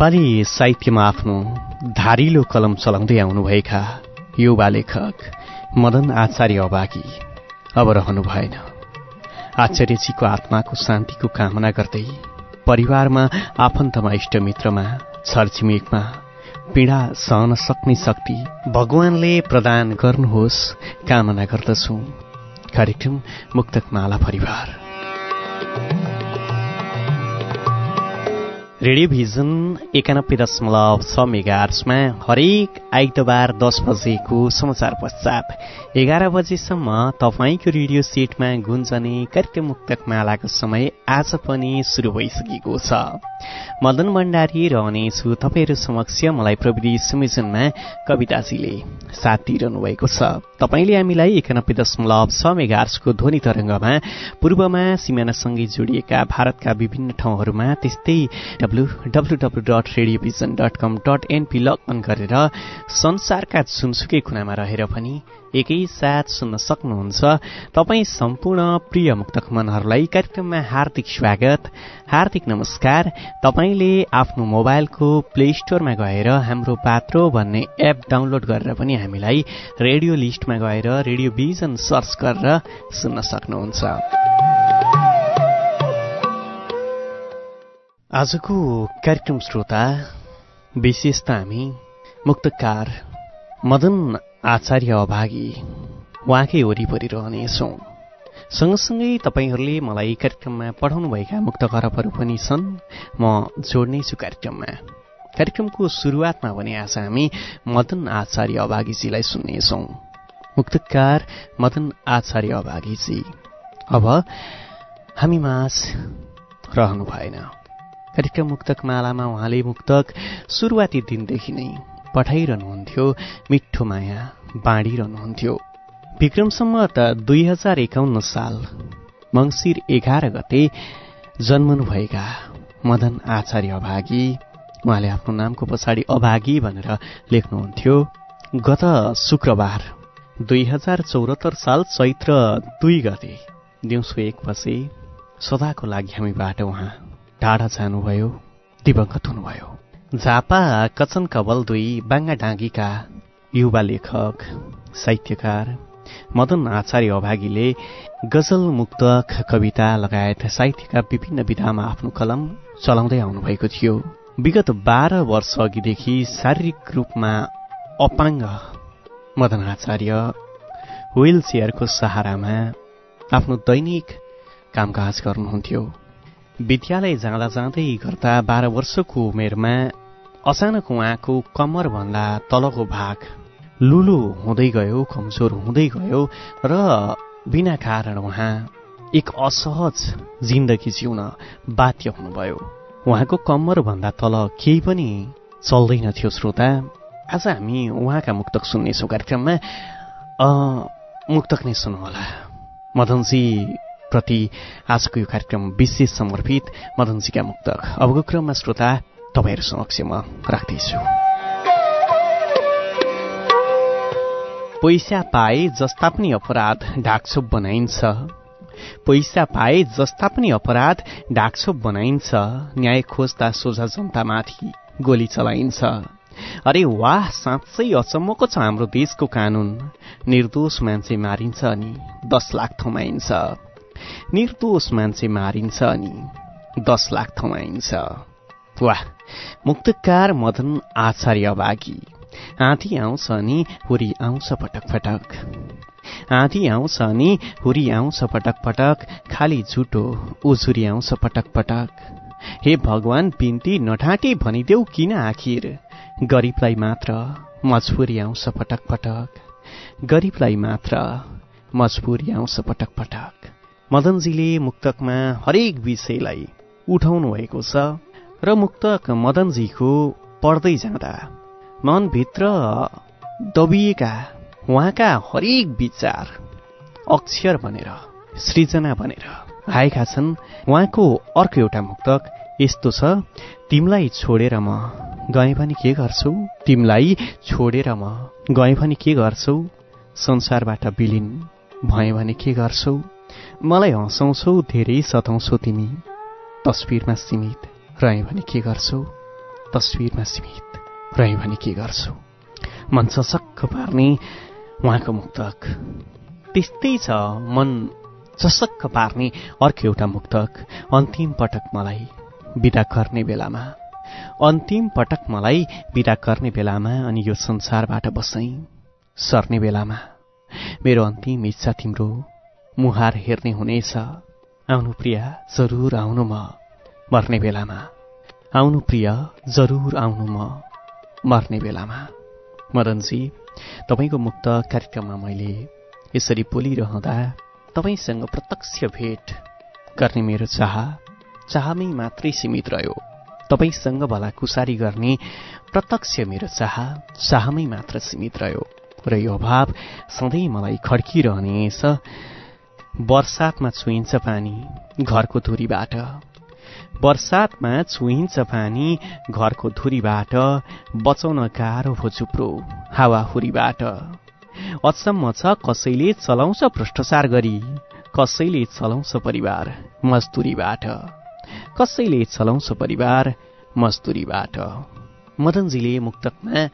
नेपाली साहित्यमा आफ्नो धारिलो कलम चलाउँदै आउनुभएका युवा लेखक मदन आचार्य अभागी अब रहनु भएन। आचार्यजीको आत्माको शान्तिको कामना गर्दै परिवारमा आफन्तमा इष्टमित्रमा छरछिमेकमा पीडा सहन सक्ने शक्ति भगवानले प्रदान गर्नुहोस् कामना गर्दछु। कार्यक्रम मुक्तकमाला परिवार। रेडियो भिजन एकानब्बे दशमलव छ मेगा आर्समा हरेक आइतबार दस बजेको समाचार पश्चात एघार बजेसम्म तपाईँको रेडियो सेटमा गुन्जने कार्यक्रम मुक्तक मालाको समय आज पनि सुरु भइसकेको छ। मदन भण्डारी रहनेछु तपाईँहरू समक्ष मलाई प्रविधि संयोजनमा कविताजीले साथ दिइरहनु भएको छ। तपाईँले हामीलाई एकानब्बे दशमलव छ मेगा आर्सको ध्वनि तरङ्गमा पूर्वमा सिमानासँगै जोडिएका भारतका विभिन्न ठाउँहरूमा त्यस्तै W W W dot radio vision dot com dot NP login गरेर संसारका जुनसुकै कुनामा रहेर पनि एकैसाथ सुन्न सक्नुहुन्छ। तपाईँ सम्पूर्ण प्रिय मुक्तक मनहरूलाई कार्यक्रममा हार्दिक स्वागत हार्दिक नमस्कार। तपाईँले आफ्नो मोबाइलको प्ले स्टोरमा गएर हाम्रो पात्रो भन्ने एप डाउनलोड गरेर पनि हामीलाई रेडियो लिस्टमा गएर रेडियो भिजन सर्च गरेर सुन्न सक्नुहुन्छ। आजको कार्यक्रम श्रोता विशेष त हामी मुक्तकार मदन आचार्य अभागी उहाँकै वरिपरि रहनेछौँ। सँगसँगै तपाईँहरूले मलाई कार्यक्रममा पठाउनुभएका मुक्त खरबहरू पनि छन्। म जोड्नेछु कार्यक्रममा। कार्यक्रमको सुरुवातमा भने आज हामी मदन आचार्य अभागीजीलाई सुन्नेछौँ। मुक्तकार मदन आचार्य अभागीजी अब हामी माझ रहनु भएन। कार्यक्रम मुक्तक मालामा उहाँले मुक्तक सुरुवाती दिनदेखि नै पठाइरहनुहुन्थ्यो। मिठो माया बाँडिरहनुहुन्थ्यो। विक्रमसम्म त दुई हजार एकाउन्न साल मङ्सिर एघार गते जन्मनुभएका मदन आचार्य अभागी उहाँले आफ्नो नामको पछाडि अभागी भनेर लेख्नुहुन्थ्यो। गत शुक्रबार दुई हजार चौरात्तर साल चैत्र दुई गते दिउँसो एक बजे सदाको लागि हामीबाट उहाँ टाढा जानुभयो दिवंगत हुनुभयो। झापा कचन कवल दुई बाङ्गा डाँगीका युवा लेखक साहित्यकार मदन आचार्य अभागीले गजल मुक्तक कविता लगायत साहित्यका विभिन्न विधामा आफ्नो कलम चलाउँदै आउनुभएको थियो। विगत बाह्र वर्ष अघिदेखि शारीरिक रूपमा अपाङ्ग मदन आचार्य व्हील चेयरको सहारामा आफ्नो दैनिक कामकाज गर्नुहुन्थ्यो। विद्यालय जाँदा जाँदै गर्दा बाह्र वर्षको उमेरमा अचानक उहाँको कम्मरभन्दा तलको भाग लुलो हुँदै गयो कमजोर हुँदै गयो र बिना कारण उहाँ एक असहज जिन्दगी जिउन बाध्य हुनुभयो। उहाँको कम्मरभन्दा तल केही पनि चल्दैन थियो श्रोता। आज हामी उहाँका मुक्तक सुन्नेछौँ कार्यक्रममा। मुक्तक नै सुनौँ होला मदनजी प्रति आजको यो कार्यक्रम विशेष समर्पित मदनजीका मुक्तक। अबको क्रममा श्रोता तपाईँहरू समक्ष म राख्दैछु। पैसा पाए जस्ता पनि अपराध ढाकछोप बनाइन्छ। पैसा पाए जस्ता पनि अपराध ढाकछोप बनाइन्छ। न्याय खोज्दा सोझा जनतामाथि गोली चलाइन्छ। अरे वाह साँच्चै अचम्मको छ हाम्रो देशको कानून। निर्दोष मान्छे मारिन्छ अनि दस लाख थमाइन्छ। निर्दोष मान्छे मारिन्छ अनि दस लाख थमाइन्छ। वाह! मुक्तकार मदन आचार्य बागी। आँधी आउँछ अनि हुरी आउँछ पटक पटक। आँधी आउँछ अनि हुरी आउँछ पटक पटक। खाली झुटो उजुरी आउँछ पटक पटक। हे भगवान बिन्ती नठाँटी भनिदेऊ किन आखिर? गरिबलाई मात्र मजबुरी आउँछ पटक पटक। गरिबलाई मात्र मजबुरी आउँछ पटक पटक। मदनजीले मुक्तकमा हरेक विषयलाई उठाउनु भएको छ र मुक्तक मदनजीको पढ्दै जाँदा मनभित्र दबिएका उहाँका हरेक विचार अक्षर बनेर सृजना बनेर आएका छन्। उहाँको अर्को एउटा मुक्तक यस्तो छ तिमीलाई छोडेर म गएँ भने के गर्छौ? तिमीलाई छोडेर म गएँ भने के गर्छौ? संसारबाट विलिन भएँ भने के गर्छौ? मलाई हँसाउँछौ धेरै सताउँछौ तिमी। तस्विरमा सीमित रहे भने के गर्छौ? तस्विरमा सीमित रहे भने के गर्छौ? मन चसक्क पार्ने उहाँको मुक्तक। त्यस्तै छ मन चसक्क पार्ने अर्को एउटा मुक्तक। अन्तिम पटक मलाई विदा गर्ने बेलामा। अन्तिम पटक मलाई विदा गर्ने बेलामा अनि यो संसारबाट बसै सर्ने बेलामा। मेरो अन्तिम इच्छा तिम्रो मुहार हेर्ने हुनेछ। आउनु प्रिया जरुर आउनु म मर्ने बेलामा। आउनु प्रिय जरुर आउनु म मर्ने बेलामा। मदनजी तपाईँको मुक्त कार्यक्रममा मैले यसरी बोलिरहँदा तपाईँसँग प्रत्यक्ष भेट गर्ने मेरो चाह चाहमै मात्रै सीमित रह्यो। तपाईँसँग भलाकुसारी गर्ने प्रत्यक्ष मेरो चाह चाहमै मात्र सीमित रह्यो। र यो अभाव सधैँ मलाई खड्किरहनेछ। बर्सातमा छुइन्छ पानी घरको धुरीबाट। बर्सातमा छुइन्छ पानी घरको धुरीबाट बचाउन गाह्रो हो चुप्रो हावाहुरीबाट। अचम्म छ कसैले चलाउँछ भ्रष्टाचार गरी कसैले चलाउँछ परिवार मजदुरीबाट। कसैले चलाउँछ परिवार मजदुरीबाट। मदनजीले मुक्तकमा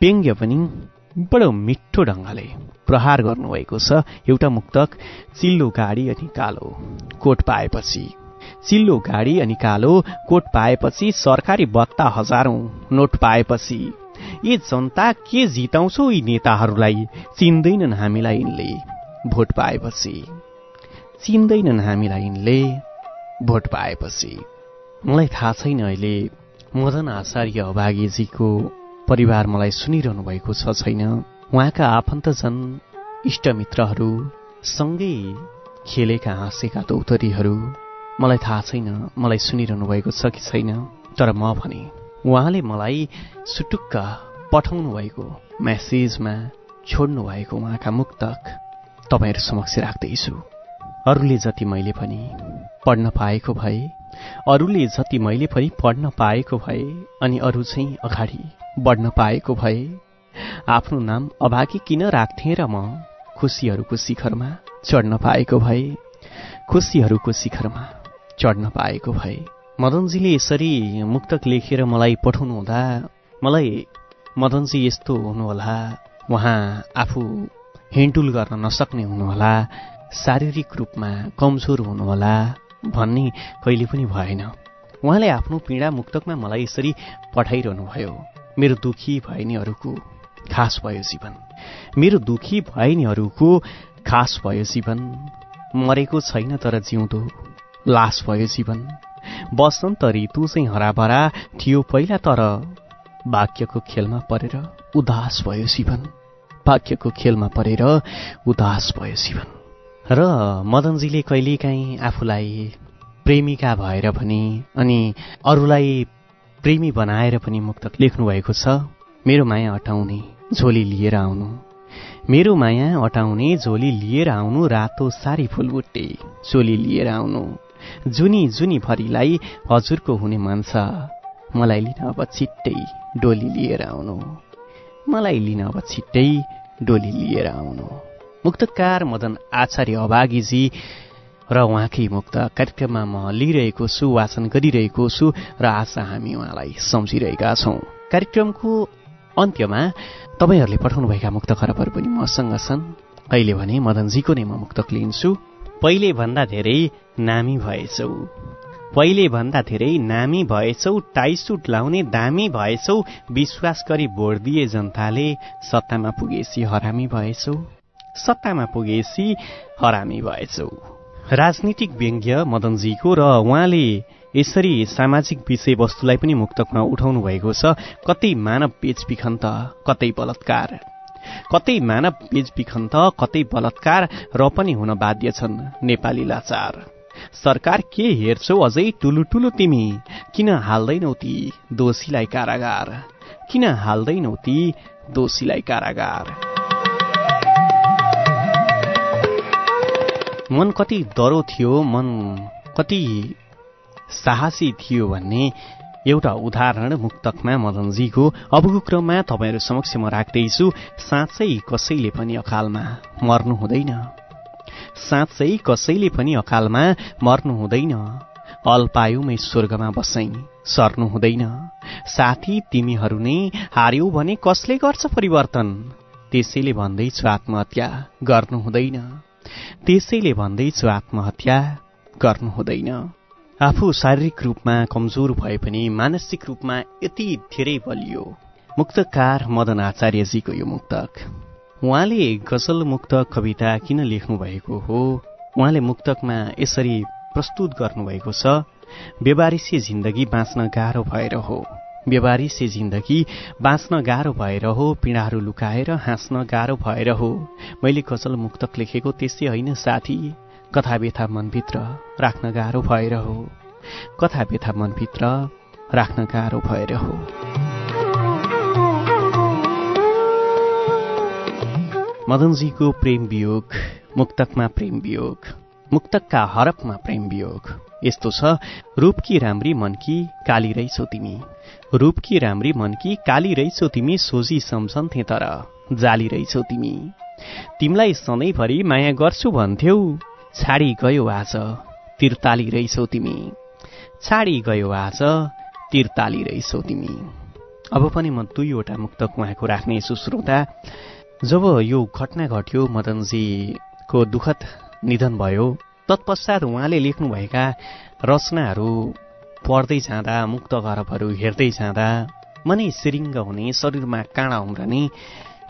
व्यङ्ग्य पनि बडो मिठो ढङ्गले प्रहार गर्नुभएको छ। एउटा मुक्तक चिल्लो गाडी अनि कालो कोट पाएपछि। चिल्लो गाडी अनि कालो कोट पाएपछि सरकारी बत्ता हजारौं नोट पाएपछि। यी जनता के जिताउँछौ यी नेताहरूलाई? चिन्दैनन् हामीलाई यिनले भोट पाएपछि। चिन्दैनन् हामीलाई यिनले भोट पाएपछि। मलाई थाहा छैन अहिले मदन आचार्य अभागीजीको परिवार मलाई सुनिरहनु भएको छ छैन? उहाँका आफन्तजन इष्टमित्रहरू सँगै खेलेका हाँसेका दौतरीहरू मलाई थाहा छैन मलाई सुनिरहनु भएको छ कि छैन तर म भने उहाँले मलाई सुटुक्क पठाउनु भएको म्यासेजमा छोड्नु भएको उहाँका मुक्तक तपाईँहरू समक्ष राख्दैछु। अरूले जति मैले पनि पढ्न पाएको भए अरूले जति मैले पनि पढ्न पाएको भए अनि अरू चाहिँ अगाडि बढ्न पाएको भए आफ्नो नाम अभागी किन राख्थेँ र म खुसीहरूको शिखरमा चढ्न पाएको भए खुसीहरूको शिखरमा चढ्न पाएको भए। मदनजीले यसरी मुक्तक लेखेर मलाई पठाउनु हुँदा मलाई मदनजी यस्तो हुनुहोला उहाँ आफू हिँडुल गर्न नसक्ने हुनुहोला शारीरिक रूपमा कमजोर हुनुहोला भन्ने कहिले पनि भएन। उहाँले आफ्नो पीडा मुक्तकमा मलाई यसरी पठाइरहनु भयो मेरो दुखी भएनीहरूको खास भयो जीवन। मेरो दुखी भएनीहरूको खास भयो जीवन। मरेको छैन तर जिउँदो लास भयो जीवन। बसन्त ऋतु चाहिँ हराभरा थियो पहिला तर वाक्यको खेलमा परेर उदास भयो जीवन। वाक्यको खेलमा परेर उदास भयो जीवन। र मदनजीले कहिलेकाहीँ आफूलाई प्रेमिका भएर पनि अनि अरूलाई प्रेमी बनाएर पनि मुक्तक लेख्नुभएको छ मेरो माया अटाउने झोली लिएर आउनु। मेरो माया अटाउने झोली लिएर आउनु रातो सारी फुलबुट्टे चोली लिएर आउनु। जुनी जुनी भरिलाई हजुरको हुने मन छ मलाई लिन अब छिट्टै डोली लिएर आउनु। मलाई लिन अब छिट्टै डोली लिएर आउनु। मुक्तकार मदन आचार्य अभागीजी र उहाँकै मुक्त कार्यक्रममा म लिइरहेको छु वाचन गरिरहेको छु र आशा हामी उहाँलाई सम्झिरहेका छौँ। कार्यक्रमको अन्त्यमा तपाईँहरूले पठाउनुभएका मुक्त खराबहरू पनि मसँग छन्। अहिले भने मदनजीको नै म मुक्तक लिन्छु। पहिले भन्दा धेरै नामी भएछौ। पहिले भन्दा धेरै नामी भएछौ टाइसुट लाउने दामी भएछौ विश्वास गरी भोट दिए जनताले सत्तामा पुगेसी हरामी भएछौ। सत्तामा पुगेसी हरामी भएछौ। राजनीतिक व्यङ्ग्य मदनजीको र उहाँले यसरी सामाजिक विषयवस्तुलाई पनि मुक्तकमा उठाउनु भएको छ। कतै मानव बेचबिखन त कतै बलात्कार। कतै मानव बेचबिखन त कतै बलात्कार र पनि हुन बाध्य छन् नेपाली लाचार। सरकार के हेर्छौ अझै टुलु टुलु तिमी? किन हाल्दैनौ ती दोषीलाई कारागार? किन हाल्दैनौ ती दोषीलाई कारागार? मन कति डरो थियो मन कति साहसी थियो भन्ने एउटा उदाहरण मुक्तकमा मदनजीको अबको क्रममा तपाईँहरू समक्ष म राख्दैछु। साँच्चै कसैले पनि अकालमा मर्नु हुँदैन। साँच्चै कसैले पनि अकालमा मर्नु हुँदैन। अल्पायुमै स्वर्गमा बसै सर्नु हुँदैन। साथी तिमीहरू नै हार्यौ भने कसले गर्छ परिवर्तन? त्यसैले भन्दैछु आत्महत्या गर्नु हुँदैन। त्यसैले भन्दैछु आत्महत्या गर्नु हुँदैन। आफू शारीरिक रूपमा कमजोर भए पनि मानसिक रूपमा यति धेरै बलियो। मुक्तकार मदन आचार्यजीको यो मुक्तक। उहाँले गजल मुक्त कविता किन लेख्नु भएको हो? उहाँले मुक्तकमा यसरी प्रस्तुत गर्नुभएको छ व्यवहारिसी जिन्दगी बाँच्न गाह्रो भएर हो। व्यवहारिसी जिन्दगी बाँच्न गाह्रो भएर हो पीडाहरू लुकाएर हाँस्न गाह्रो भएर हो। मैले गजल मुक्तक लेखेको त्यसै होइन साथी कथा व्यथा मनभित्र राख्न गाह्रो भएर हो। कथा व्यथा मनभित्र राख्न गाह्रो भएर हो। मदनजीको प्रेम वियोग मुक्तकमा प्रेम वियोग। मुक्तकका हरफमा प्रेम वियोग। यस्तो छ रूपकी राम्री मनकी काली रहेछौ तिमी। रूपकी राम्री मनकी काली रहेछौ तिमी सोझी सम्झन्थे तर जाली रहेछौ तिमी। तिमीलाई सधैँभरि माया गर्छु भन्थ्यौ छाडी गयो आज तिर्ताली रहेछौ तिमी। छाडी गयो आज तिर्ताली रहेछौ तिमी। अब पनि म दुईवटा मुक्तक उहाँको राख्नेछु श्रोता जब यो घटना घट्यो मदनजीको दुःखद निधन भयो। तत्पश्चात उहाँले लेख्नुभएका रचनाहरू पढ्दै जाँदा मुक्त गरबहरू हेर्दै जाँदा मनै सिरिङ्ग हुने शरीरमा काँडा उम्रने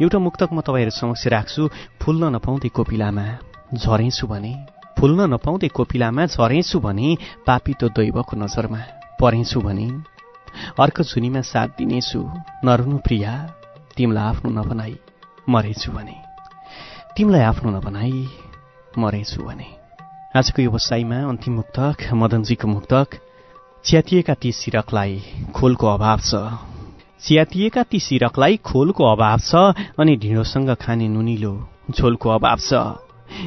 एउटा मुक्तक म तपाईँहरू समक्ष राख्छु। फुल्न नपाउँदै कोपिलामा झरेछु भने फुल्न नपाउँदै कोपिलामा झरेछु भने पापितो दैवको नजरमा परेछु भने अर्को झुनीमा साथ दिनेछु। नरुनु प्रिया तिमीलाई आफ्नो नबनाई मरेछु भने तिमीलाई आफ्नो नबनाई मरेछु भने। आजको व्यवसायमा अन्तिम मुक्तक मदनजीको मुक्तक च्यातिएका ती सिरकलाई खोलको अभाव छ। च्यातिएका ती सिरकलाई खोलको अभाव छ अनि ढिँडोसँग खाने नुनिलो झोलको अभाव छ।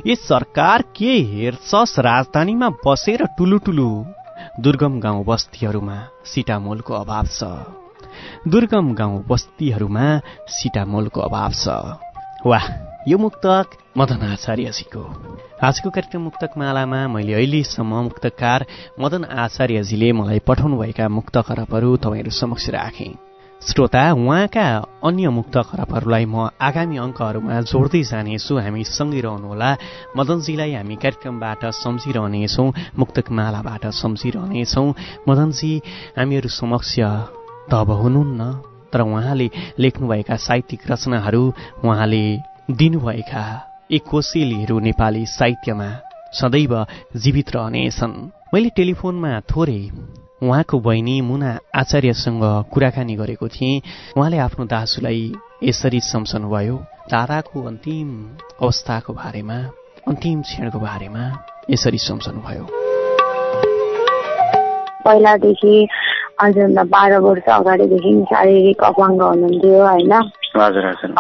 यस सरकार के हेर्छस् राजधानीमा बसेर टुलु टुलु दुर्गम गाउँ बस्तीहरूमा सिटामोलको अभाव छ। दुर्गम गाउँ बस्तीहरूमा सिटामोलको अभाव छ। वाह! यो मुक्तक मदन आचार्यजीको आजको कार्यक्रम मुक्तक मालामा मैले अहिलेसम्म मुक्तकार मदन आचार्यजीले मलाई पठाउनुभएका मुक्त खरबहरू तपाईँहरू समक्ष राखेँ। श्रोता उहाँका अन्य मुक्त खराबहरूलाई म आगामी अङ्कहरूमा जोड्दै जानेछु हामी सँगै रहनुहोला। मदनजीलाई हामी कार्यक्रमबाट सम्झिरहनेछौँ मुक्तक मालाबाट सम्झिरहनेछौँ। मदनजी हामीहरू समक्ष त अब हुनुहुन्न तर उहाँले लेख्नुभएका साहित्यिक रचनाहरू उहाँले दिनुभएका एक कोसेलीहरू नेपाली साहित्यमा सदैव जीवित रहनेछन्। मैले टेलिफोनमा थोरै उहाँको बहिनी मुना आचार्यसँग कुराकानी गरेको थिएँ। उहाँले आफ्नो दाजुलाई यसरी सम्झनुभयो दादाको अन्तिम अवस्थाको बारेमा अन्तिम क्षणको बारेमा यसरी सम्झनुभयो। पहिलादेखि अझभन्दा बाह्र वर्ष अगाडिदेखि शारीरिक अपाङ्ग हुनुहुन्थ्यो होइन?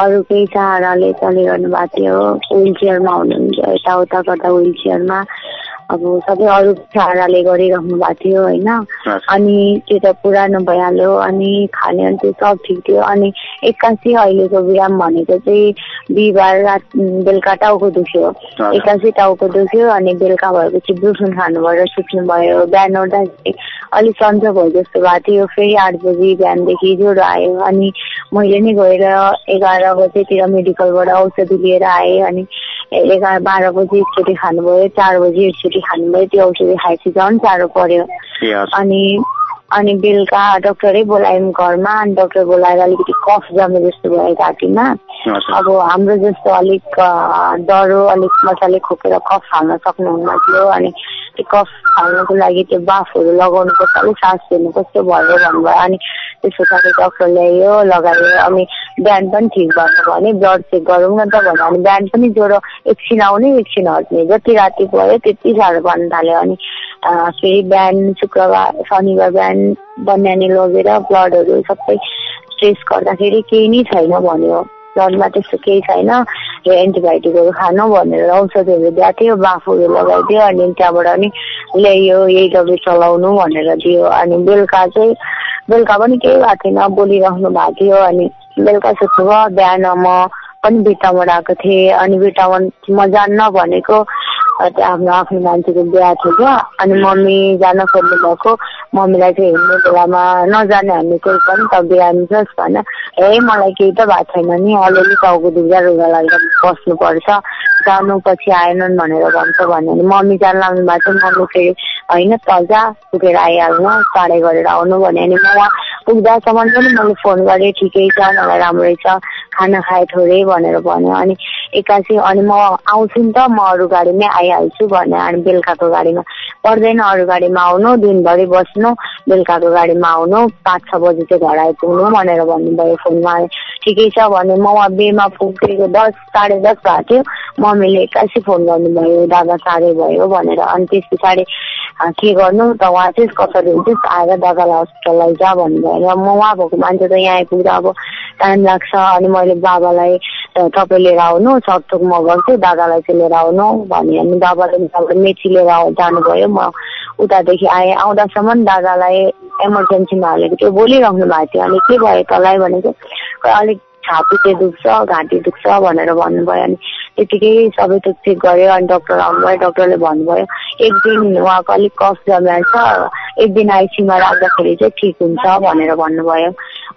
अरू केही सहाराले चलिरहनु भएको थियो विल चेयरमा हुनुहुन्थ्यो यताउता गर्दा विल चेयरमा अब सबै अरू सहाराले गरिरहनु भएको थियो होइन? अनि त्यो त पुरानो भइहाल्यो अनि खाने अनि त्यो सब ठिक थियो। अनि एक्कासी अहिलेको बिराम भनेको चाहिँ बिहिबार रात बेलुका टाउको दुख्यो। एक्कासी टाउको दुख्यो अनि बेलुका भएपछि ब्रुफुन खानुभयो सुत्नु भयो बिहान उठ्दा अलिक सन्च भयो जस्तो भएको थियो। फेरि आठ बजी बिहानदेखि ज्वरो आयो अनि मैले नै गएर एघार बजेतिर मेडिकलबाट औषधि लिएर आएँ अनि एघार बाह्र बजी एकचोटि खानुभयो चार बजी एकचोटि खानुभयो त्यो औषधि खाएपछि झन् साह्रो पर्यो। अनि अनि बेलुका डक्टरै बोलायौँ घरमा अनि डक्टर बोलाएर अलिकति कफ जमे जस्तो भयो घाँटीमा। अब हाम्रो जस्तो अलिक डह्रो अलिक मजाले खोकेर कफ हाल्न सक्नुहुन्न थियो। अनि त्यो कफ हाल्नको लागि त्यो बाफहरू लगाउनु पर्छ अलिक सास फेर्नु कस्तो भयो भन्नुभयो। अनि त्यस पछाडि डक्टर ल्यायो लगायो। अनि बिहान पनि ठिक भन्नु भने ब्लड चेक गरौँ न त भन्यो अनि बिहान पनि ज्वरो एकछिन आउने एकछिन हट्ने। जति राति भयो त्यति साह्रो पर्न थाल्यो। अनि फेरि बिहान शुक्रबार शनिबार बिहान बन्यानी लगेर ब्लडहरू सबै टेस्ट गर्दाखेरि केही नै छैन भन्यो। ब्लडमा त्यस्तो केही छैन। यो एन्टिबायोटिकहरू खानु भनेर औषधहरू दिएको थियो बाफुहरू लगाइदियो अनि त्यहाँबाट नि ल्यायो यही दबाई चलाउनु भनेर दियो। अनि बेलुका चाहिँ बेलुका पनि केही भएको थिएन बोलिराख्नु भएको थियो अनि बेलुका भयो बिहान म पनि भिटामन आएको थिएँ। अनि भिटामन म जान्न भनेको आफ्नो आफ्नो मान्छेको बिहा थियो क्या। अनि मम्मी जान खोज्नु भएको मम्मीलाई चाहिँ हिँड्ने बेलामा नजाने हामी कोही पनि त बिहा मिलोस् भन ए मलाई केही त भएको छैन नि। अलिअलि टाउको दुख्दा रुगा लाग्दा बस्नुपर्छ। जानु पछि आएनन् भनेर भन्छ भन्यो भने मम्मी जान लाग्नु भएको छ। मम्मी फेरि होइन तजा पुगेर आइहाल्नु चाँडै गरेर आउनु भन्यो भने म पुग्दासम्म पनि मैले फोन गरेँ। ठिकै छ मलाई राम्रै छ। खाना खाए थोरै भनेर भन्यो। अनि एक्कासी अनि म आउँछु नि त म अरू गाडीमै आइहाल्छु भन्यो। अनि बेलुकाको गाडीमा पर्दैन अरू गाडीमा आउनु दिनभरि बस्नु बेलुकाको गाडीमा आउनु पाँच छ बजी चाहिँ घर आइपुग्नु भनेर भन्नुभयो फोनमा। ठिकै छ भने म बेमा पुगेको दस साढे दस भएको थियो। मम्मीले एक्कासी फोन गर्नुभयो दादा साह्रै भयो भनेर। अनि त्यस पछाडि के गर्नु? त उहाँ चाहिँ कसरी हुन्छ? आएर दादालाई हस्पिटल लैजा भन्नुभयो। र म उहाँ भएको मान्छे त यहाँ आइपुग्दा अब टाइम लाग्छ। अनि मैले बाबालाई तपाईँ लिएर आउनु सटथोक म गर्छु दादालाई चाहिँ लिएर आउनु भने अनि बाबाले तपाईँ मेची लिएर जानुभयो। म उतादेखि आएँ आउँदासम्म दादालाई इमर्जेन्सीमा हालेको त्यो बोलिराख्नु भएको थियो। अनि के भयो तँलाई भनेको अलिक चाहिँ दुख्छ घाँटी दुख्छ भनेर भन्नुभयो अनि त्यतिकै सबै चेक गऱ्यो अनि डक्टर आउनुभयो डक्टरले भन्नुभयो एक दिन उहाँको अलिक कफ जमेर छ एक दिन आइसीमा राख्दाखेरि चाहिँ ठिक हुन्छ भनेर भन्नुभयो।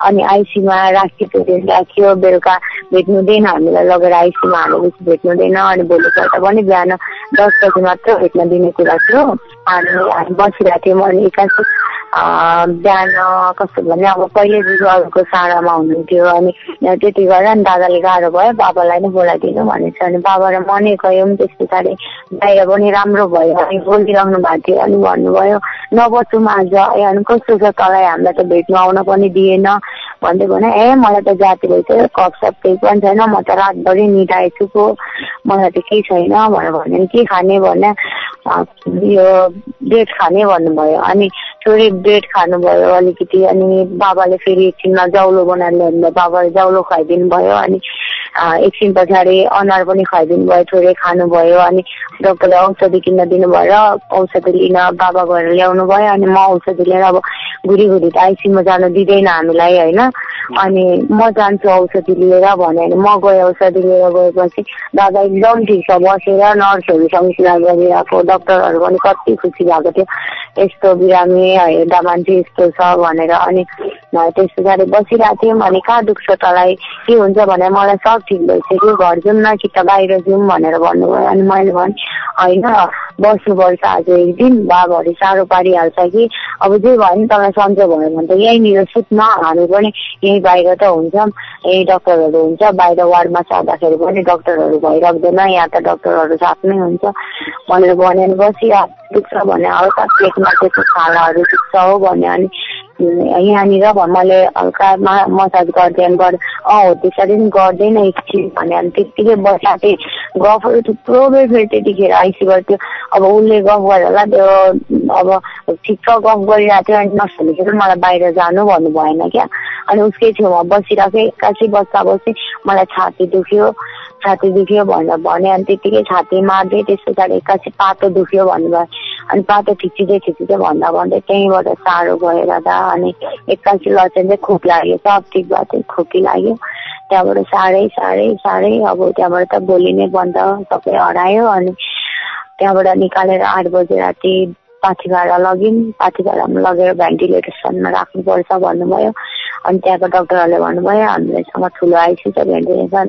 अनि आइसीमा राखी त्यो दिन राख्यो बेलुका भेट्नु दिएन हामीलाई लगेर आइसीमा हालेपछि भेट्नु दिएन अनि भोलिपल्ट पनि बिहान दस बजी मात्र भेट्न दिने कुरा थियो। अनि हामी बसिरहेको थियौँ अनि एक्कासी बिहान कस्तो भने अब पहिले अरूको साँडामा हुनुहुन्थ्यो। अनि त्यति गरेर अनि दादाले गाह्रो भयो बाबालाई नै बोलाइदिनु भनेछ। अनि बाबा र म नै गयौँ त्यस पछाडि बाहिर पनि राम्रो भयो। अनि बोलिराख्नु भएको थियो अनि भन्नुभयो नबसौँ आज अनि कस्तो छ तँलाई? हामीलाई त भेट्नु आउन पनि दिएन। भन्दै भने ए मलाई त जाति भइसक्यो कप सप केही पनि छैन। म त रातभरि निधाएछु पो। मलाई त केही छैन भनेर भन्यो। के खाने भने यो ब्रेड खाने भन्नुभयो। अनि छोरी ब्रेड खानुभयो अलिकति अनि बाबाले फेरि एकछिनमा जाउलो बनाएर ल्याउनु बाबाले जाउलो खुवाइदिनु भयो अनि एकछिन पछाडि अनार पनि खुवाइदिनु भयो छोरी खानुभयो अनि डक्टरले औषधि किन्न दिनुभयो औषधि लिन बाबा गएर ल्याउनु भयो अनि म औषधि लिएर अब घुरी घुरी त आइसियुमा जानु दिँदैन हामीलाई होइन? अनि म जान्छु औषधि लिएर भन्यो भने म गएँ औषधि लिएर गएपछि दादा एकदम ठिक छ बसेर नर्सहरूसँग कुरा गरिरहेको डक्टरहरू पनि कति खुसी भएको थियो। यस्तो बिरामी हेर्दा मान्छे यस्तो छ भनेर अनि त्यस पछाडि बसिरहेको थियौँ अनि कहाँ दुख्छ तँलाई के हुन्छ भने मलाई सब ठिक भइसक्यो घर जाउँ न कि त बाहिर जाउँ भनेर भन्नुभयो। अनि मैले भने होइन बस्नुपर्छ आज एक दिन बाबाहरू साह्रो पारिहाल्छ कि। अब जे भयो नि तँलाई सन्चो भयो भने त यहीँनिर सुत्न हामी पनि यहीँ बाहिर त हुन्छौँ। यहीँ डक्टरहरू हुन्छ बाहिर वार्डमा जाँदाखेरि पनि डक्टरहरू भइराख्दैन यहाँ त डक्टरहरू साथमै हुन्छ। भनेर भनेर बसिरहेको दुख्छ भने हल्का पेटमा त्यसको खालाहरू दुख्छ हो भन्यो। अनि यहाँनिर मैले हल्का मसाज गरिदिएँ गर् अँ हो त्यसरी पनि गर्दैन एकछिन भने अनि त्यत्तिकै बस्दा थिएँ गफहरू थुप्रो बेर फेरि त्यतिखेर आइसीबाट थियो अब उसले गफ गरेर होला त्यो अब ठिक्क गफ गरिरहेको थियो अनि चाहिँ मलाई बाहिर जानु भन्नु भएन क्या। अनि उसकै छेउमा बसिरहेको एक्कासी बस्दा बसी मलाई छाती दुख्यो। छाती दुख्यो भनेर भने अनि त्यतिकै छाती मार्दै त्यस पछाडि एक्कासी पातो दुख्यो भन्नुभयो। अनि पातो ठिचिँदै ठिचिँदै भन्दा भन्दै त्यहीँबाट साह्रो गएर दा अनि एक्कासी लचेन चाहिँ खोकी लाग्यो सब ठिक भएको थियो खोकी लाग्यो। त्यहाँबाट साह्रै साह्रै साह्रै अब त्यहाँबाट त बोली नै बन्द सबै हरायो अनि त्यहाँबाट निकालेर आठ बजे राति पाथिभाडा लग्यौँ पाथिभाडामा लगेर भेन्टिलेटरसम्म राख्नुपर्छ भन्नुभयो। अनि त्यहाँको डक्टरहरूले भन्नुभयो हामीलाईसँग ठुलो आइसियु छ भेन्टिलेसन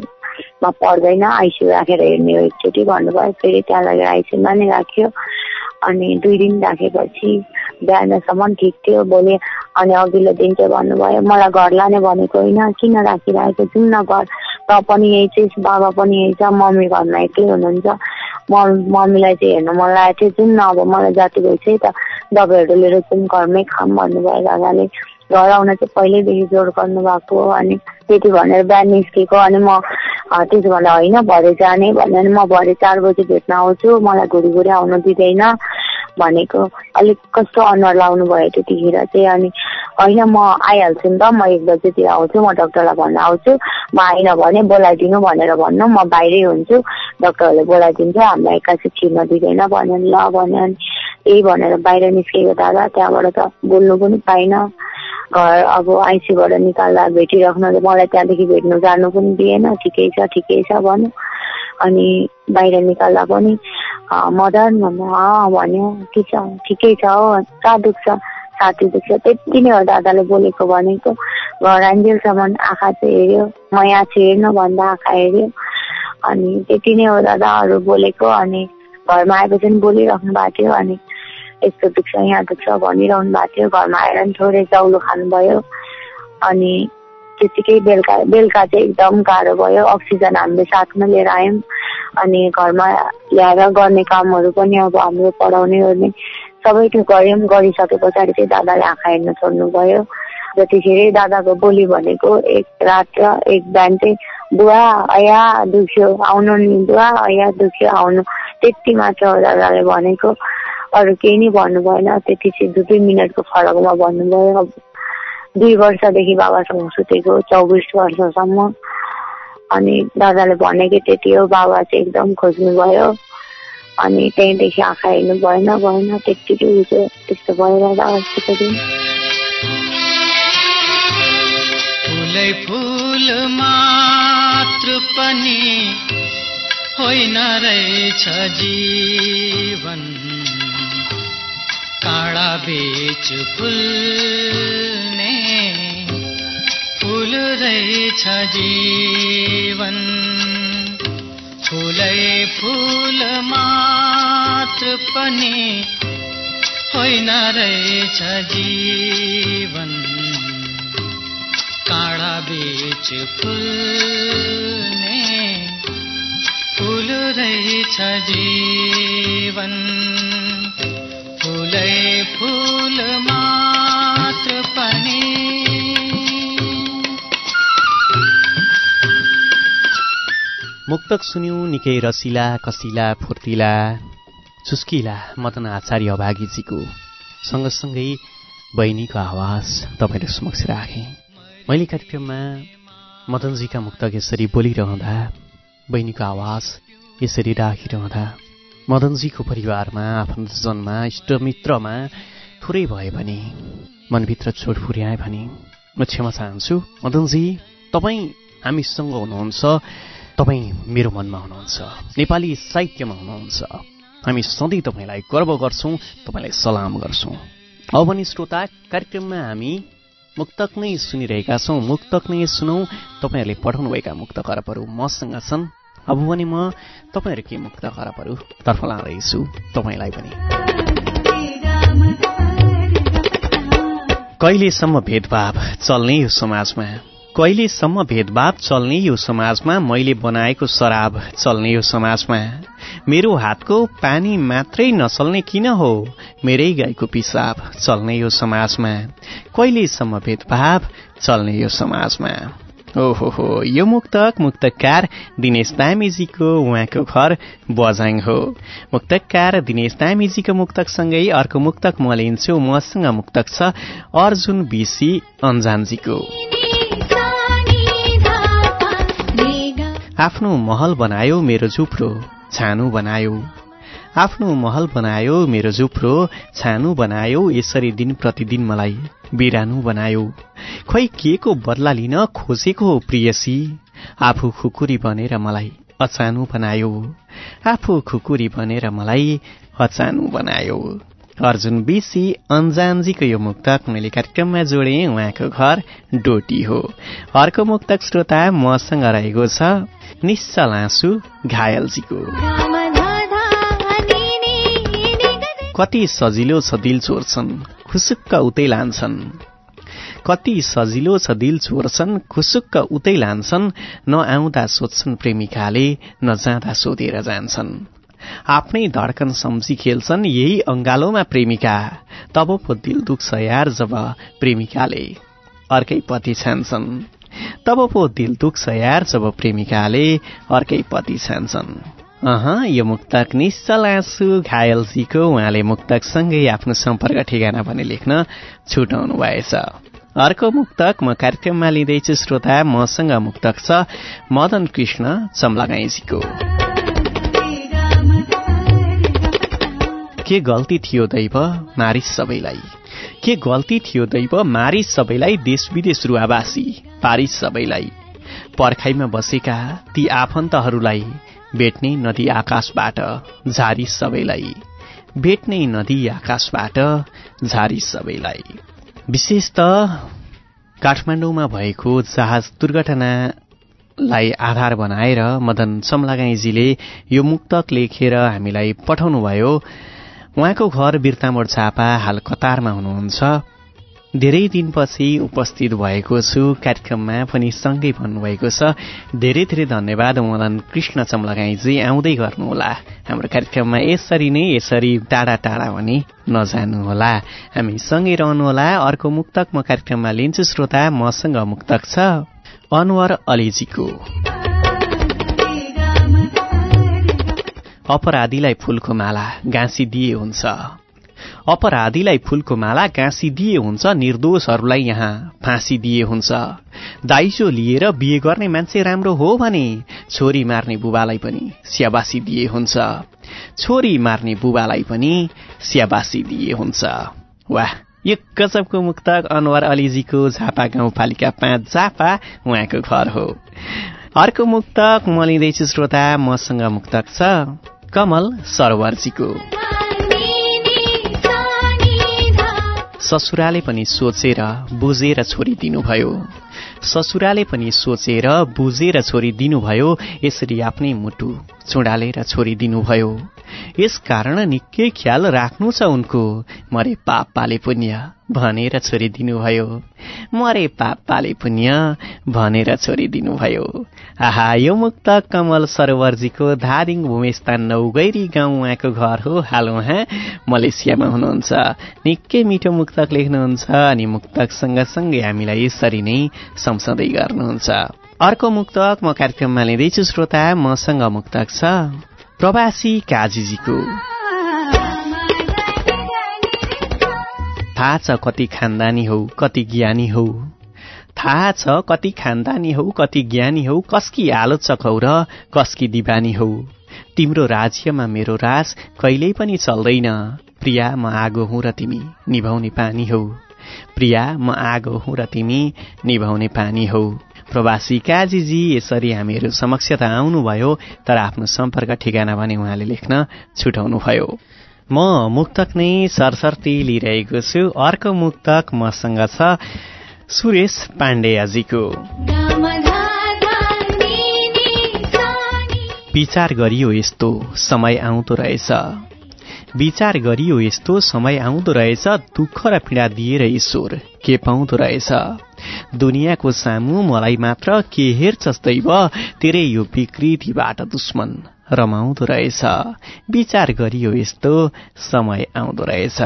मा पर्दैन आइसियु राखेर हेर्ने हो एकचोटि भन्नुभयो। फेरि त्यहाँ लगेर आइसियुमा नै राख्यो। अनि दुई दिन राखेपछि बिहानसम्म ठिक थियो भोलि अनि अघिल्लो दिन चाहिँ भन्नुभयो मलाई घर लाने भनेको होइन किन राखिरहेको जाउँ न घर र पनि यही चाहिँ बाबा पनि यही छ मम्मी घरमा एक्लै हुनुहुन्छ। मम्मीलाई चाहिँ हेर्नु मन लागेको थियो जाउँ न अब मलाई जाति भइसक्यो त दबाईहरू लिएर जाउँ घरमै खाऊँ भन्नुभयो दादाले घर आउन चाहिँ पहिल्यैदेखि जोड गर्नुभएको अनि त्यति भनेर बिहान निस्केको अनि म त्यसो भन्दा होइन भरे जाने भनेर म भरे चार बजी भेट्न आउँछु मलाई घुरी घुरी आउनु दिँदैन भनेको। अलिक कस्तो अनुहार लाउनु भयो त्यतिखेर चाहिँ अनि होइन म आइहाल्छु नि त म एक बजीतिर आउँछु म डक्टरलाई भन्न आउँछु। म आइन भने बोलाइदिनु भनेर भन्नु म बाहिरै हुन्छु डक्टरहरूले बोलाइदिन्छ हामीलाई एक्कासी छिर्न दिँदैन भन्यो ल भन्यो अनि। यही भनेर बाहिर निस्केको दादा त्यहाँबाट त बोल्नु पनि पाइनँ। घर अब आइसीबाट निकाल्दा भेटिराख्नु मलाई त्यहाँदेखि भेट्नु जानु पनि दिएन। ठिकै छ ठिकै छ भन्यो। अनि बाहिर निकाल्दा पनि मदन भन्दा भन्यो। के छ? ठिकै छ हो कहाँ दुख्छ? छाती दुख्छ। त्यति नै हो दादाले बोलेको भनेको। घर आइन्जेलसम्म आँखा चाहिँ हेऱ्यो। म यहाँ चाहिँ हेर्नु भन्दा आँखा हेऱ्यो। अनि त्यति नै हो दादा अरू बोलेको। अनि घरमा आएपछि पनि बोलिराख्नु भएको थियो। अनि यस्तो दुख्छ यहाँ दुख्छ भनिरहनु भएको थियो। घरमा आएर पनि थोरै चाउलो खानुभयो। अनि त्यतिकै बेलुका बेलुका चाहिँ एकदम गाह्रो भयो। अक्सिजन हामीले साथमा लिएर आयौँ। अनि घरमा ल्याएर गर्ने कामहरू पनि अब हाम्रो पढाउने ओर्ने सबै त्यो गऱ्यौँ। गरिसके पछाडि चाहिँ दादाले आँखा हेर्न छोड्नुभयो। जतिखेर दादाको बोली भनेको एक रात र एक बिहान चाहिँ बुवा अया दुख्यो आउनु नि बुवा अया दुख्यो आउनु। त्यति मात्र हो दादाले भनेको। अरू केही नै भन्नु भएन। त्यति चाहिँ दुई दुई मिनटको फरकमा भन्नुभयो दुई वर्षदेखि बाबासँग सुतेको चौबिस वर्षसम्म। अनि दादाले भनेको त्यति हो बाबा चाहिँ एकदम खोज्नुभयो। अनि त्यहीँदेखि आँखा हेर्नु भएन भएन। त्यति उयो त्यस्तो भएर अस्तिको फुल मात्र पनि होइन रहेछ जीवन। काँडा बेच फुल्ने फुल रहेछ जीवन। फुलै फुल मात्र पनि होइन रहेछ जीवन। काँडा बेच फुल्ने फुल रहेछ जीवन। फुलै मात्र मुक्तक सुन्यौँ निकै रसिला कसिला फुर्तिला चुस्किला मदन आचार्य अभागीजीको सँगसँगै बहिनीको आवाज तपाईँले समक्ष राखेँ। मैले कार्यक्रममा मदनजीका मुक्तक यसरी बोलिरहँदा बहिनीको आवाज यसरी राखिरहँदा मदनजीको परिवारमा आफन्तजनमा इष्टमित्रमा थोरै भए भने मनभित्र चोट पुर्याए भने म क्षमा चाहन्छु। मदनजी तपाईँ हामीसँग हुनुहुन्छ तपाईँ मेरो मनमा हुनुहुन्छ नेपाली साहित्यमा हुनुहुन्छ। हामी सधैँ तपाईँलाई गर्व गर्छौँ तपाईँलाई सलाम गर्छौँ। अब पनि श्रोता कार्यक्रममा हामी मुक्तक नै सुनिरहेका छौँ। मुक्तक नै सुनौ। तपाईँहरूले पठाउनुभएका मुक्त खराबहरू मसँग छन्। अब पनि म तपाईँहरूकै मुक्त खराबहरू तर्फ लाँदैछु तपाईँलाई पनि। कहिलेसम्म भेदभाव चल्ने यो समाजमा? कहिलेसम्म भेदभाव चल्ने यो समाजमा मैले बनाएको शराब चल्ने यो समाजमा? मेरो हातको पानी मात्रै नचल्ने किन हो मेरै गाईको पिसाब चल्ने यो समाजमा? कहिलेसम्म भेदभाव चल्ने यो समाजमा? ओहो यो मुक्तक मुक्तकार दिनेश तामेजीको उहाँको घर बजाङ हो। मुक्तकार दिनेश तामेजीको मुक्तकसँगै अर्को मुक्तक म लिन्छु मसँग मुक्तक छ अर्जुन बिसी अन्जानजीको। आफ्नो महल बनायो मेरो झुप्रो छानु बनायो। आफ्नो महल बनायो मेरो झुप्रो छानु बनायो यसरी दिन प्रतिदिन मलाई। बिरानु बनायो। खोइ के को बदला लिन खोजेको प्रियसी? आफू खुकुरी बनेर मलाई अचानु बनायो। आफू खुकुरी बनेर मलाई अचानु बनायो। अर्जुन बिसी अन्जानजीको यो मुक्तक मैले कार्यक्रममा जोडेँ। उहाँको घर डोटी हो। अर्को मुक्तक श्रोता मसँग रहेको छ निश्चल आँसु घायलजीको। कति सजिलो छ दिल चोर्छन् खुसुक्क उतै लान्छन्। कति सजिलो छ दिल चोर्छन् खुसुक्क उतै लान्छन् नआउँदा सोध्छन् प्रेमिकाले नजाँदा सोधेर जान्छन्। आफ्नै धड्कन सम्झी खेल्छन् यही अङ्गालोमा प्रेमिका। तब पो दिल दुख्छ यार जब प्रेमिकाले अर्कै पति छान्छन्। तब पो दिल दुख्छ यार जब प्रेमिकाले अर्कै पति छान्छन्। अह यो मुक्तक निश्चल आँसु घायलजीको उहाँले मुक्तकसँगै आफ्नो सम्पर्क ठेगाना पनि लेख्न छुटाउनु भएछ। अर्को मुक्तक म कार्यक्रममा लिँदैछु श्रोता मसँग मुक्तक छ मदन कृष्ण चम्लागाईजीको। के गल्ती थियो दैव? मारिस सबैलाई। के गल्ती थियो दैव? मारिस सबैलाई देश विदेश रुवावासी पारिस सबैलाई। पर्खाइमा बसेका ती आफन्तहरूलाई भेट्ने नदी आकाशबाट झारिस सबैलाई। भेट्ने नदी आकाशबाट झारिस सबैलाई। विशेष त काठमाडौँमा भएको जहाज दुर्घटनालाई आधार बनाएर मदन समलागाईजीले यो मुक्तक लेखेर हामीलाई पठाउनुभयो। उहाँको घर बिर्तामोड झापा हाल कतारमा हुनुहुन्छ। धेरै दिनपछि उपस्थित भएको छु। कार्यक्रममा पनि सँगै भन्नुभएको छ। धेरै धेरै धन्यवाद। मदन कृष्ण चमलगाईजी आउँदै गर्नुहोला। हाम्रो कार्यक्रममा यसरी नै यसरी टाढा टाढा पनि नजानुहोला। हामी सँगै रहनुहोला। अर्को मुक्तक म कार्यक्रममा लिन्छु। श्रोता मसँग मुक्तक छ अनवर अलीजीको। अपराधीलाई फूलको माला गाँसिदिए हुन्छ। अपराधीलाई फूलको माला गाँसिदिए हुन्छ निर्दोषहरूलाई यहाँ फाँसी दिए हुन्छ। दाइजो लिएर बिहे गर्ने मान्छे राम्रो हो भने छोरी मार्ने बुबालाई पनि स्याबासी दिए हुन्छ। छोरी मार्ने बुबालाई पनि स्याबासी दिए हुन्छ। वाह यो गजबको मुक्तक अनवर अलीजीको झापा गाउँपालिका पाँच झापा उहाँको घर हो। अर्को मुक्तक म लिँदैछु श्रोता मसँग मुक्तक छ कमल सरोवरजीको। ससुराले पनि सोचेर बुझेर छोरी दिनुभयो ससुराले पनि सोचेर बुझेर छोरी दिनुभयो यसरी आफ्नै मुटु चुडालेर छोरी दिनुभयो यस कारण निकै ख्याल राख्नु छ उनको। मरे पाप पाले पुण्य भनेर छोरी दिनुभयो मरे पाप पाले पुण्य भनेर छोरी दिनुभयो आहा यो मुक्त कमल सरोवरजीको धादिङ भूमिस्थान नौगैरी गाउँ उहाँको घर हो। हाल उहाँ मलेसियामा हुनुहुन्छ। निकै मिठो मुक्तक लेख्नुहुन्छ अनि मुक्तक सँगसँगै हामीलाई यसरी नै सम्झँदै गर्नुहुन्छ। अर्को मुक्तक म कार्यक्रममा लिँदैछु श्रोता। मसँग मुक्तक छ। प्रवासी काजीजीको। थाहा छ कति खानदानी हौ कति ज्ञानी हौ। थाहा छ कति खानदानी हौ कति ज्ञानी हौ कसकी आलोचक हौ र कसकी दिवानी हौ। तिम्रो राज्यमा मेरो राज कहिल्यै पनि चल्दैन। प्रिया म आगो हुँ र तिमी निभाउने पानी हौ। प्रिया म आगो हुँ र तिमी निभाउने पानी हौ। प्रवासी काजीजी यसरी हामीहरू समक्ष त आउनुभयो तर आफ्नो सम्पर्क ठेगाना भने उहाँले लेख्न छुटाउनुभयो। म मुक्तक नै सरसर्ती लिइरहेको छु। अर्को मुक्तक मसँग छ सुरेश पाण्डेयाजीको विचार गरियो यस्तो समय आउँदो रहेछ। विचार गरियो यस्तो समय आउँदो रहेछ। दुःख र पीडा दिएर ईश्वर के पाउँदो रहेछ? दुनियाँको सामु मलाई मात्र के हेर्छस् दैव तेरै यो विकृतिबाट दुश्मन रमाउँदो रहेछ। विचार गरियो यस्तो समय आउँदो रहेछ।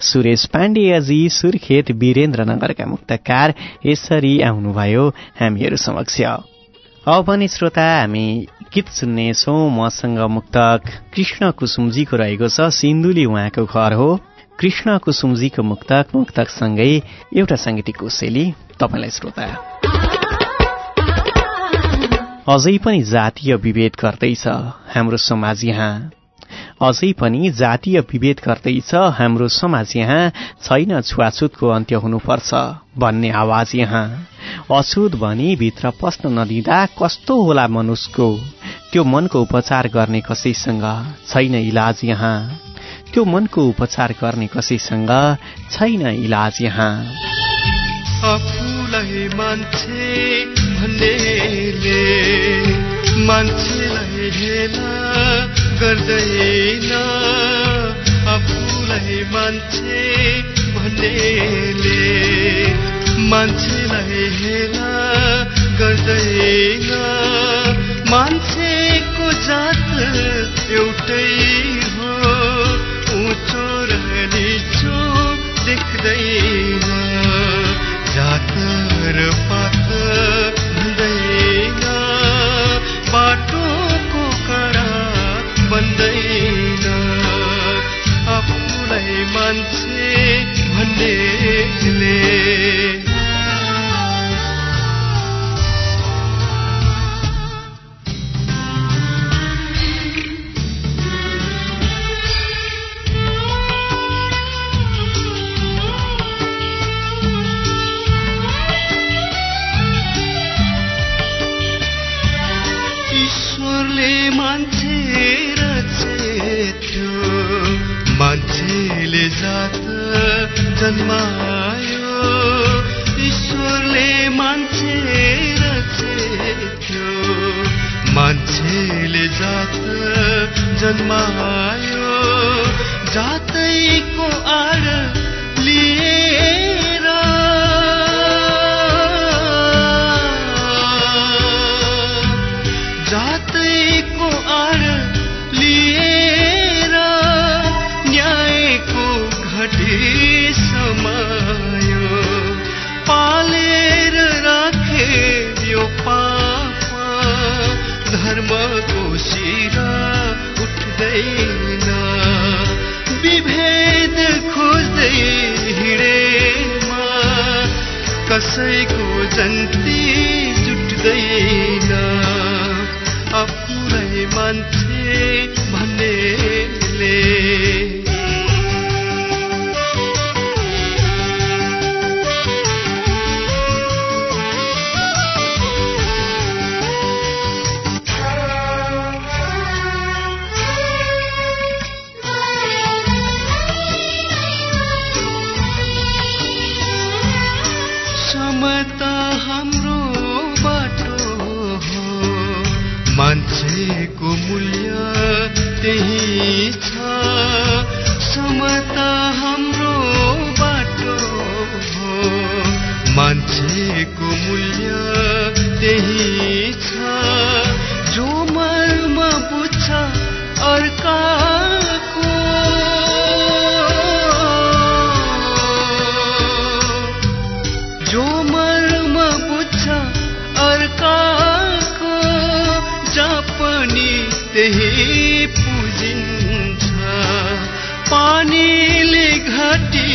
सुरेश पाण्डेयजी सुर्खेत वीरेन्द्रनगरका मुक्तकार यसरी आउनुभयो हामीहरू समक्ष। अब पनि श्रोता हामी गीत सुन्नेछौँ। मसँग मुक्तक कृष्ण कुसुमजीको रहेको छ। सिन्धुली उहाँको घर हो। कृष्ण कुसुमजीको मुक्तक मुक्तकसँगै एउटा साङ्गीतिक कोसेली तपाईँलाई श्रोता। अझै पनि जातीय विभेद गर्दैछ हाम्रो समाज यहाँ। अझै पनि जातीय विभेद गर्दैछ हाम्रो समाज यहाँ। छैन छुवाछुतको अन्त्य हुनुपर्छ भन्ने आवाज यहाँ। अछुत भनी भित्र पस्न नदिँदा कस्तो होला मनुष्यको? त्यो मनको उपचार गर्ने कसैसँग छैन इलाज यहाँ। त्यो मनको उपचार गर्ने कसैसँग छैन इलाज यहाँ। आफूलाई मान्छे भन्नेले मान्छेलाई हेला गर्दैन। आफूलाई मान्छे भन्नेले मान्छेलाई हेला गर्दैन। मान्छेको जात एउटै मान्छे भन्नेले जन्मायो उठ्दैन विभेद खोज्दै हिँडेमा कसैको जन्ती जुट्दैन। आफूलाई मान्छे त्यही छ समता हाम्रो बाटो हो। मान्छेको मूल्य त्यही पानीले घाटी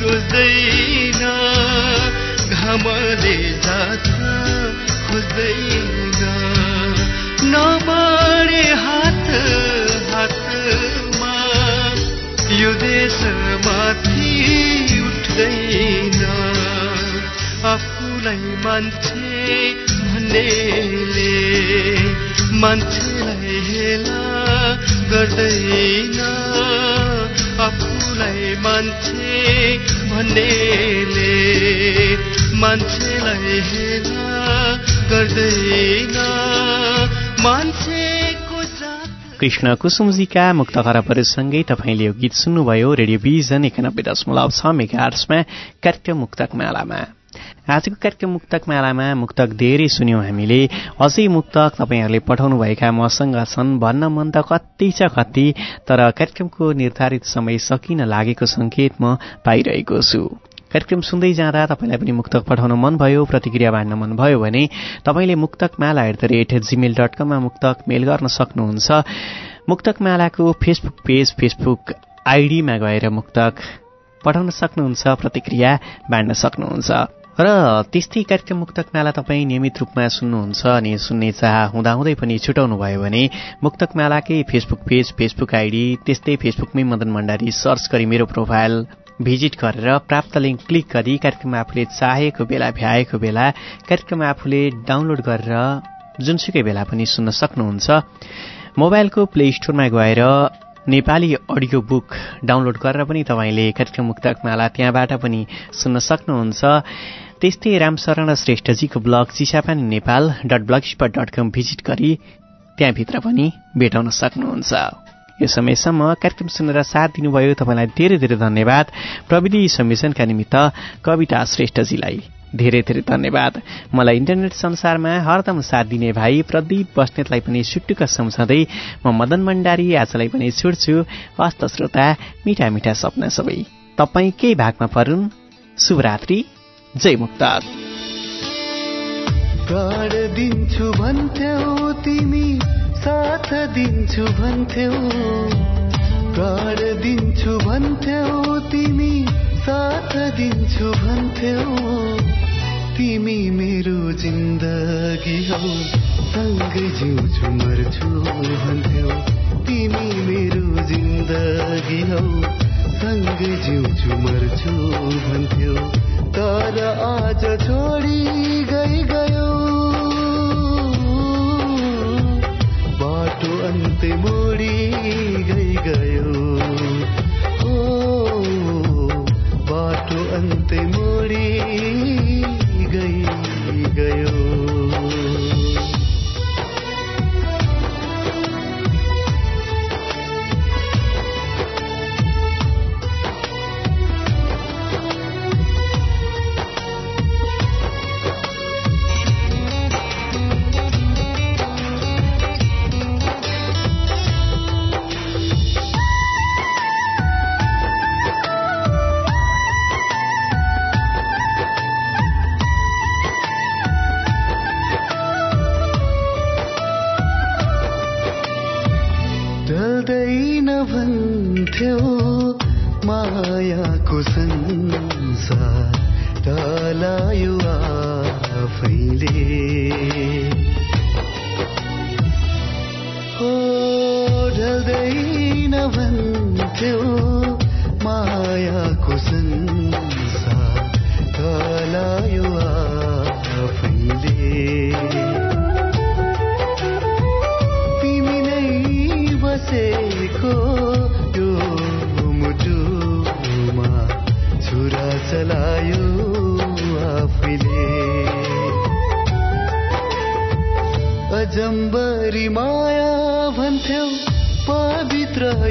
रोज्दैन घामले जात खोज्दैन नबढे हात हातमा यो देश माथि उठ्दैन। आफूलाई मान्छे भन्नेले मान्छेलाई हेला गर्दैन। आफूलाई मान्छे भन्नेले मान्छेलाई हेला गर्दैन। मान्छेको जात कृष्ण कुसुमजीका मुक्त खराबहरूसँगै तपाईँले यो गीत सुन्नुभयो रेडियो भिजन एकानब्बे दशमलव छ मेगार्समा कार्यक्रम मुक्तक मालामा। आजको कार्यक्रम मुक्तक मालामा मुक्तक धेरै सुन्यौं हामीले। अझै मुक्तक तपाईँहरूले पठाउनुभएका मसँग छन् भन्न मन त कति छ कति तर कार्यक्रमको निर्धारित समय सकिन लागेको संकेत म पाइरहेको छु। कार्यक्रम सुन्दै जाँदा तपाईँलाई पनि मुक्तक पठाउन मन भयो प्रतिक्रिया बाँड्न मन भयो भने तपाईँले Muktak Mala at the rate Gmail dot कममा मुक्तक मेल गर्न सक्नुहुन्छ। मुक्तक मालाको फेसबुक पेज फेसबुक आइडीमा गएर मुक्तक पठाउन सक्नुहुन्छ प्रतिक्रिया बाँड्न सक्नुहुन्छ। र त्यस्तै कार्यक्रम मुक्तक माला तपाईँ नियमित रूपमा सुन्नुहुन्छ अनि सुन्ने चाह हुँदाहुँदै पनि छुटाउनु भयो भने मुक्तक मालाकै फेसबुक पेज फेसबुक आइडी त्यस्तै फेसबुकमै मदन भण्डारी सर्च गरी मेरो प्रोफाइल भिजिट गरेर प्राप्त लिङ्क क्लिक गरी कार्यक्रम आफूले चाहेको बेला भ्याएको बेला कार्यक्रम आफूले डाउनलोड गरेर जुनसुकै बेला पनि सुन्न सक्नुहुन्छ। मोबाइलको प्ले स्टोरमा गएर नेपाली अडियो बुक डाउनलोड गरेर पनि तपाईँले कार्यक्रम मुक्तकमाला त्यहाँबाट पनि सुन्न सक्नुहुन्छ। त्यस्तै Ramsharan श्रेष्ठजीको blog Chisapani Nepal dot blogspot dot com visit गरी त्यहाँभित्र पनि भेटाउन सक्नुहुन्छ। यो समयसम्म कार्यक्रम सुनेर साथ दिनुभयो तपाईँलाई धेरै धेरै धन्यवाद। प्रविधि संयोजनका निमित्त कविता श्रेष्ठजीलाई धेरै धेरै धन्यवाद। मलाई इन्टरनेट संसारमा हरदम साथ दिने भाइ प्रदीप बस्नेतलाई पनि सुटुक सम्झँदै म मदन भण्डारी आजलाई पनि छुट्छु। हस्त श्रोता मिठा मिठा सपना सबै। तपाईँ केही भागमा परुन्। शुभरात्रि। जय मुक्त दिन्छु भन्थ्यौ तिमी साथ दिन्छु भन्थ्यौ। प्राण दिन्छु भन्थ्यौ तिमी साथ दिन्छु भन्थ्यौ। तिमी मेरो जिन्दगी हौ सँगै जिउँछु मर्छु भन्थ्यौ। तिमी मेरो जिन्दगी हौ सँगै जिउँछु मर्छु भन्थ्यौ। तर आज छोडी गई गयो। बाटो अन्त्य मोडी गई गयो। ओ बाटो अन्त्य